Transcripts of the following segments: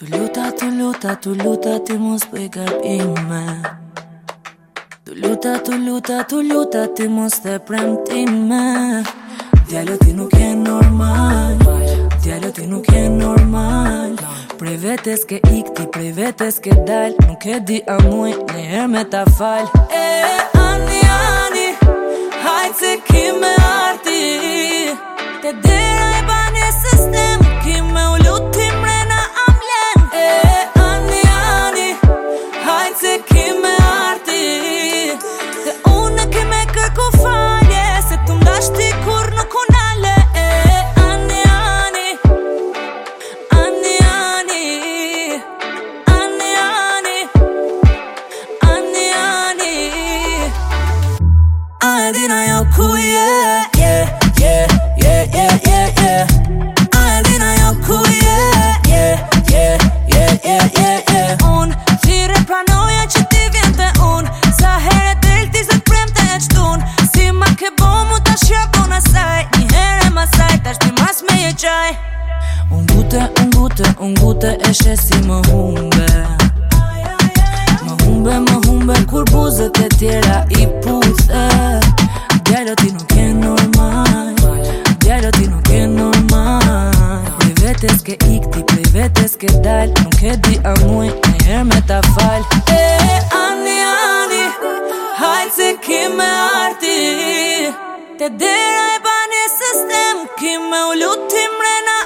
T'u luta, t'u luta, t'u luta, ti mos bëj kërpime T'u luta, t'u luta, t'u luta, ti mos dhe premtime Djalë ti nuk e normal, Djalë ti nuk e normal Prej vetës ke ikti, prej vetës ke dal Nuk e di a mui, ne her me ta fal E ani, ani, hajtë se kim se ki me arti Se unë ki me kërku falje Se të mdashti kur nuk unë ale E ani, ani Ani, ani Ani, ani Ani, ani A e dina jo ku je yeah. të ungute e shesi më humbe Më humbe, më humbe, kur buzët e tjera i puthe Djallë ti nuk e normal Djallë ti nuk e normal Prej vetës ke ikti, prej vetës ke dal Nuk e di a muj, në her me ta fal E, ani, ani, hajtë se kim me arti Te dera e bani sistem, kim me ullu ti mrena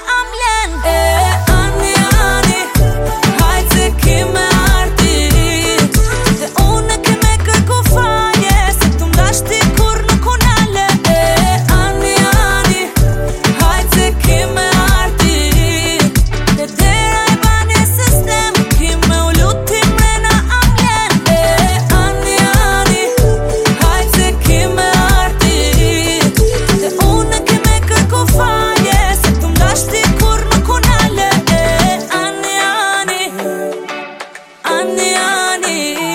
Gianni.